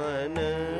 मन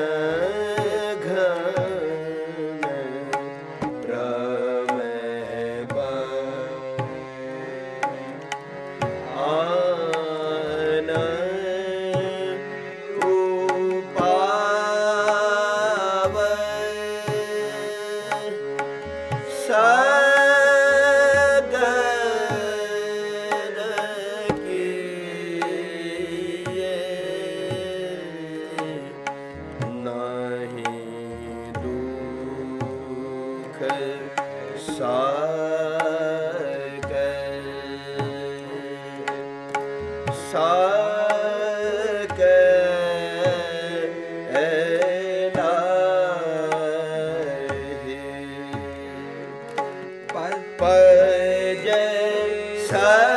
Amen. पर जय सा